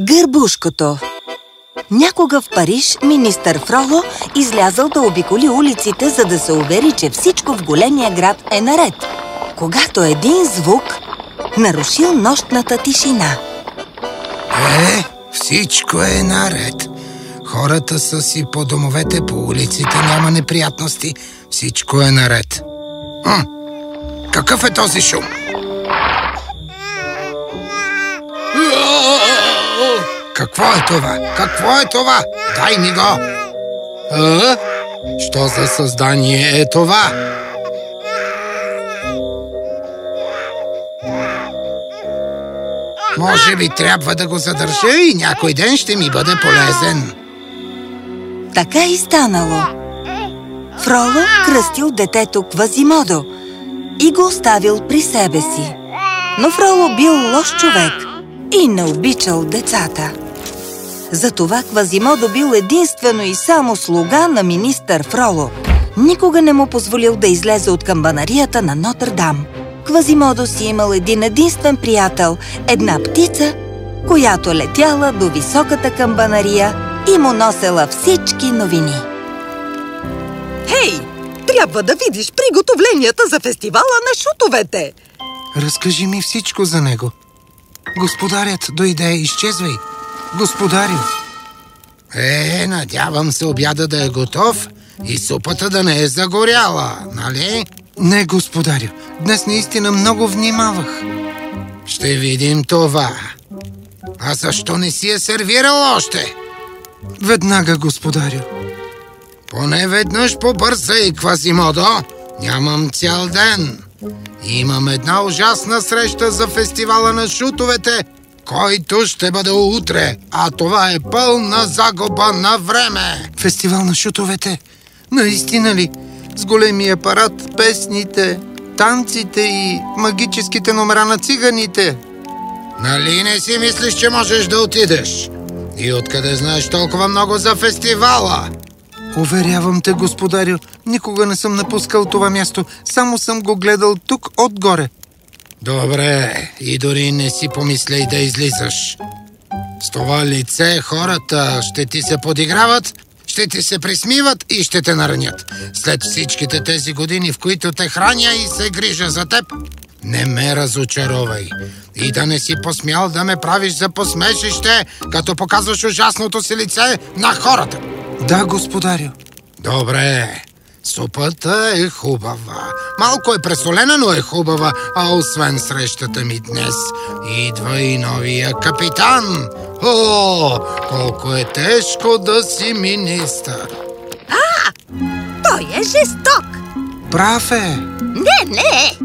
Гърбушкото Някога в Париж министър Фроло излязъл да обиколи улиците, за да се увери, че всичко в големия град е наред. Когато един звук нарушил нощната тишина. Е, всичко е наред. Хората са си по домовете, по улиците, няма неприятности. Всичко е наред. М, какъв е този шум? Какво е това? Какво е това? Дай ми го! А? Що за създание е това? Може би трябва да го задържа и някой ден ще ми бъде полезен. Така и станало. Фроло кръстил детето Квазимодо и го оставил при себе си. Но Фроло бил лош човек и не обичал децата. Затова Квазимодо бил единствено и само слуга на министър Фроло. Никога не му позволил да излезе от камбанарията на Нотр-Дам. Квазимодо си имал един единствен приятел, една птица, която летяла до високата камбанария и му носела всички новини. Хей! Трябва да видиш приготовленията за фестивала на шутовете! Разкажи ми всичко за него. Господарят дойде, изчезвай. Господарю! Е, надявам се обяда да е готов и супата да не е загоряла, нали? Не, господарю. Днес наистина много внимавах. Ще видим това. А защо не си е сервирал още? Веднага, господарю. Поне веднъж побързай, Квазимодо. Нямам цял ден. Имам една ужасна среща за фестивала на шутовете, който ще бъде утре, а това е пълна загуба на време. Фестивал на шутовете? Наистина ли? С големия апарат, песните, танците и магическите номера на циганите. Нали не си мислиш, че можеш да отидеш? И откъде знаеш толкова много за фестивала? Уверявам те, господарю, никога не съм напускал това място, само съм го гледал тук отгоре. Добре, и дори не си помисляй да излизаш. С това лице хората ще ти се подиграват, ще ти се присмиват и ще те наранят. След всичките тези години, в които те храня и се грижа за теб, не ме разочаровай. И да не си посмял да ме правиш за посмешище, като показваш ужасното си лице на хората. Да, господарю. Добре. Супата е хубава. Малко е пресолена, но е хубава. А освен срещата ми днес, идва и новия капитан. О, колко е тежко да си министър. Той е жесток! Прав е. Не, не!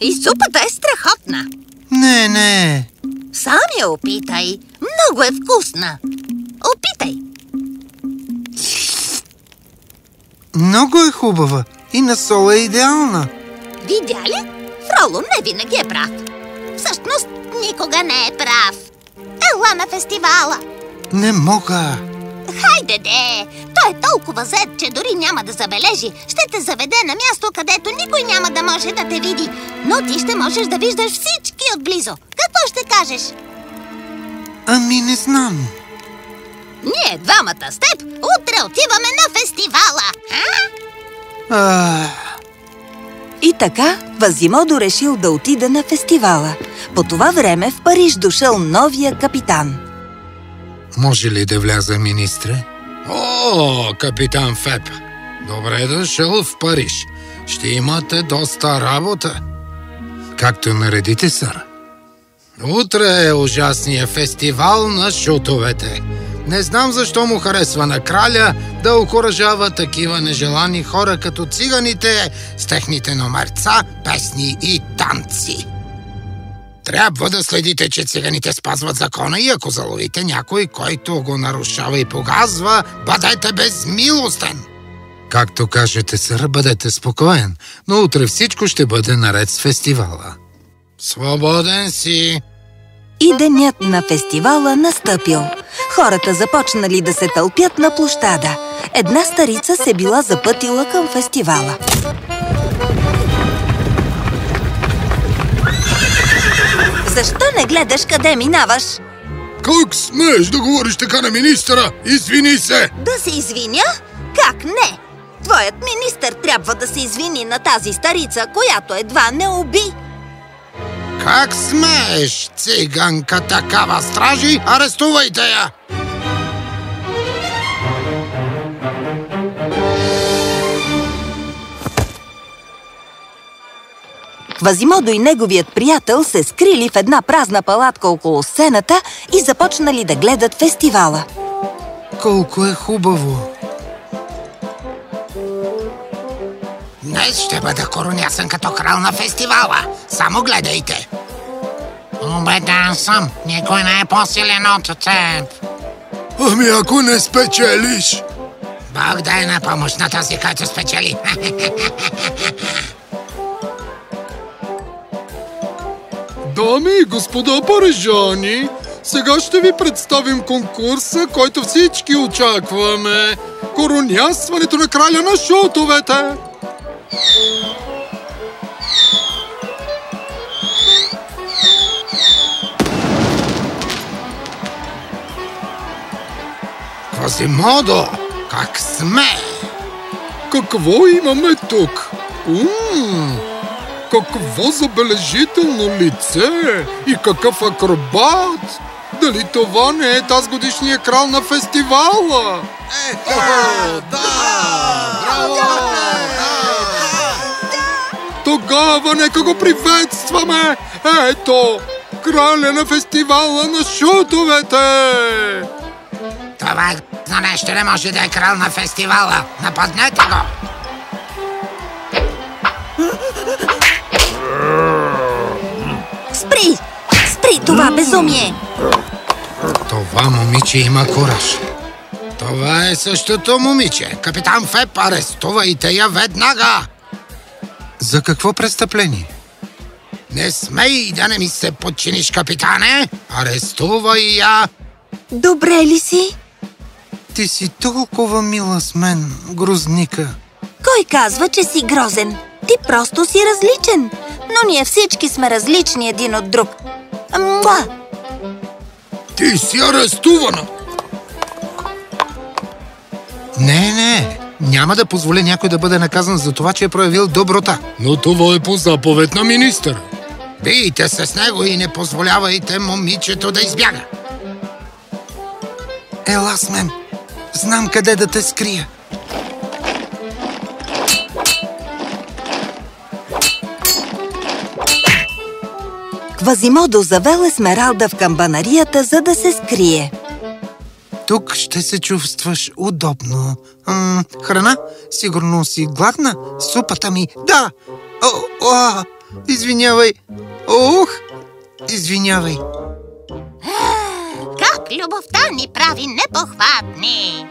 И супата е страхотна! Не, не. Сам я опитай! Много е вкусна! Много е хубава. И на сол е идеална. Видя ли? Фроло не винаги е прав. Всъщност, никога не е прав. Ела на фестивала! Не мога. Хайде де! Той е толкова зет, че дори няма да забележи. Ще те заведе на място, където никой няма да може да те види. Но ти ще можеш да виждаш всички отблизо. Какво ще кажеш? Ами не знам. Ние двамата с теб утре отиваме на фестивала. А? А, И така Квазимодо решил да отида на фестивала. По това време в Париж дошъл новия капитан. може ли да вляза, министре? О, капитан Феб. Добре дошъл в Париж. Ще имате доста работа. Както наредите, сър. Утре е ужасния фестивал на шутовете. Не знам защо му харесва на краля да окоръжава такива нежелани хора като циганите с техните номерца, песни и танци. Трябва да следите, че циганите спазват закона и ако заловите някой, който го нарушава и погазва, бъдете безмилостен. Както кажете, сър, бъдете спокоен, но утре всичко ще бъде наред с фестивала. Свободен си! И денят на фестивала настъпил. Хората започнали да се тълпят на площада. Една старица се била запътила към фестивала. Защо не гледаш къде минаваш? Как смееш да говориш така на министъра? Извини се! Да се извиня? Как не? Твоят министър трябва да се извини на тази старица, която едва не уби. Как смееш, циганка такава стражи? Арестувайте я! Квазимодо и неговият приятел се скрили в една празна палатка около сцената и започнали да гледат фестивала. Колко е хубаво! Днес ще бъда коронясан като крал на фестивала. Само гледайте. Убеден съм, никой не е по-силен от теб. Ами ако не спечелиш? Бог дай на помощ на този, който спечели. Дами и господа парижани, сега ще ви представим конкурса, който всички очакваме. Коронясването на краля на шутовете. Квазимодо, как сме? Какво имаме тук? Ум, какво забележително лице и какъв акробат! Дали това не е тази годишния крал на фестивала? Тогава нека го приветстваме! Ето, краля на фестивала на шутовете! Това за нещо не може да е крал на фестивала. Нападнете го! Това безумие! Това момиче има кураж. Това е същото момиче. Капитан Феп, арестувайте я веднага! За какво престъпление? Не смей да не ми се подчиниш, капитане! Арестувай я! Добре ли си? Ти си толкова мила с мен, грозника. Кой казва, че си грозен? Ти просто си различен. Но ние всички сме различни един от друг. Муа! Ти си арестувана! Не, не, няма да позволя някой да бъде наказан за това, че е проявил доброта. Но това е по заповед на министъра. Бийте се с него и не позволявайте момичето да избяга. Ела с мен. Знам къде да те скрия. Квазимодо завел Есмералда в камбанарията, за да се скрие. Тук ще се чувстваш удобно. М- храна? Сигурно си гладна? Супата ми? Да! О, о, извинявай! Ох! Извинявай! Как любовта ни прави непохватни!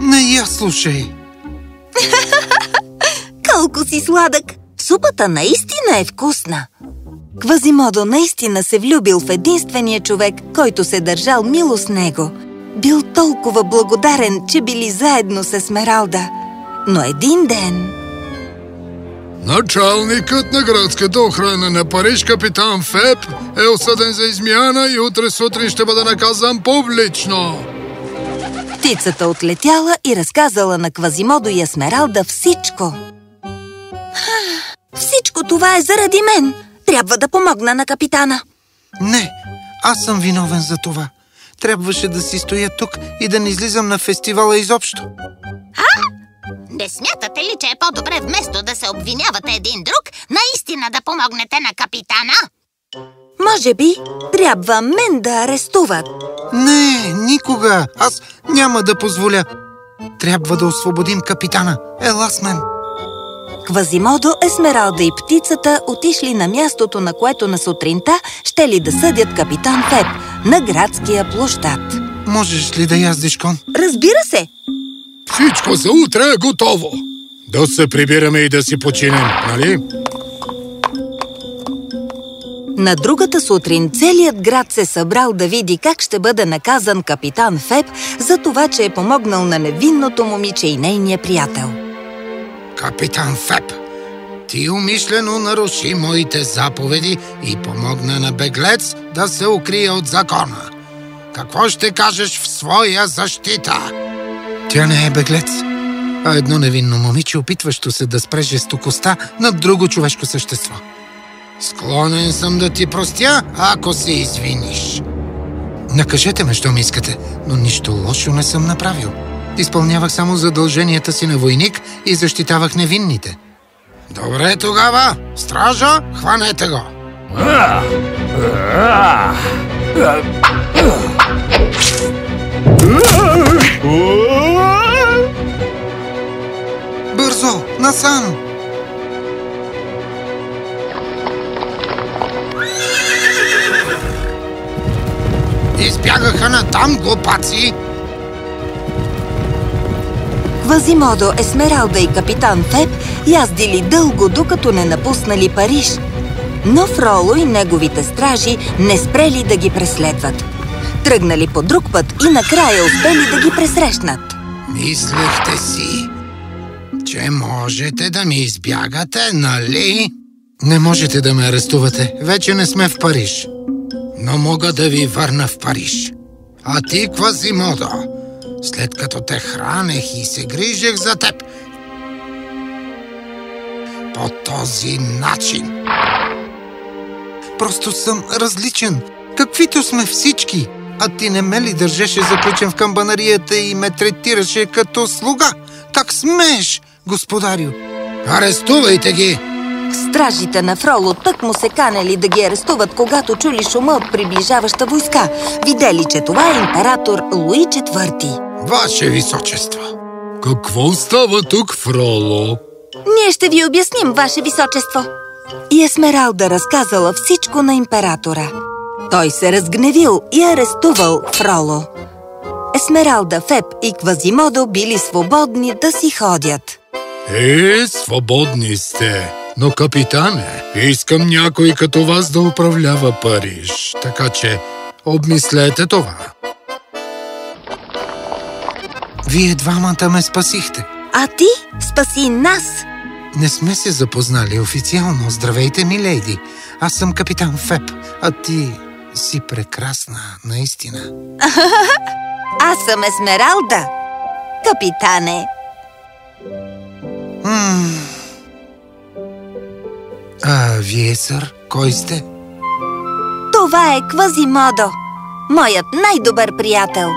Не я слушай! Колко си сладък! Супата наистина е вкусна. Квазимодо наистина се влюбил в единствения човек, който се държал мило с него. Бил толкова благодарен, че били заедно с Есмералда. Но един ден... Началникът на градската охрана на Париж, капитан Феп, е осъден за измяна и утре сутрин ще бъде наказан публично. Птицата отлетяла и разказала на Квазимодо и Есмералда всичко. Всичко това е заради мен. Трябва да помогна на капитана. Не, аз съм виновен за това. Трябваше да си стоя тук и да не излизам на фестивала изобщо. Не смятате ли, че е по-добре вместо да се обвинявате един друг, наистина да помогнете на капитана? Може би трябва мен да арестуват. Не, никога! Аз няма да позволя. Трябва да освободим капитана. Ела с мен. Квазимодо, Есмералда и птицата отишли на мястото, на което на сутринта ще ли да съдят капитан Феб на градския площад. Можеш ли да яздиш кон? Разбира се! Всичко за утре е готово. Да се прибираме и да си починем, нали? На другата сутрин целият град се събрал да види как ще бъде наказан капитан Феб за това, че е помогнал на невинното момиче и нейния приятел. Капитан Феп, Ти умишлено наруши моите заповеди и помогна на беглец да се укрие от закона. Какво ще кажеш в своя защита? Тя не е беглец, а едно невинно момиче, опитващо се да спре жестокостта над друго човешко същество. Склонен съм да ти простя, ако се извиниш. Накажете ме, що ми искате, но нищо лошо не съм направил. Изпълнявах само задълженията си на войник и защитавах невинните. Добре тогава, стража, хванете го. Бързо, насам! Избягаха на там, глупаци! Квазимодо, Есмералда и капитан Феб яздили дълго, докато не напуснали Париж. Но Фроло и неговите стражи не спрели да ги преследват. Тръгнали по друг път и накрая успели да ги пресрещнат. Мислехте си, че можете да ми избягате, нали? Не можете да ме арестувате. Вече не сме в Париж. Но мога да ви върна в Париж. А ти, Квазимодо, след като те хранех и се грижех за теб, по този начин. Просто съм различен, каквито сме всички. А ти не ме ли държеше заключен в камбанарията и ме третираше като слуга? Как смееш, господарю? Арестувайте ги! Стражите на Фроло тък му се канели да ги арестуват, когато чули шума от приближаваща войска. Видели, че това е император Луи IV. Ваше височество! Какво става тук, Фроло? Ние ще ви обясним, Ваше Височество. И Есмералда разказала всичко на императора. Той се разгневил и арестувал Фроло. Есмералда, Феб и Квазимодо били свободни да си ходят. Е, свободни сте. Но, капитане, искам някой като вас да управлява Париж. Така че обмислете това. Вие двамата ме спасихте. А ти спаси нас! Не сме се запознали официално. Здравейте, ми лейди. Аз съм капитан Феб, а ти си прекрасна, наистина. Аз съм Есмералда. Капитане, М. А вие, сър, кой сте? това е Квазимодо, моят най-добър приятел.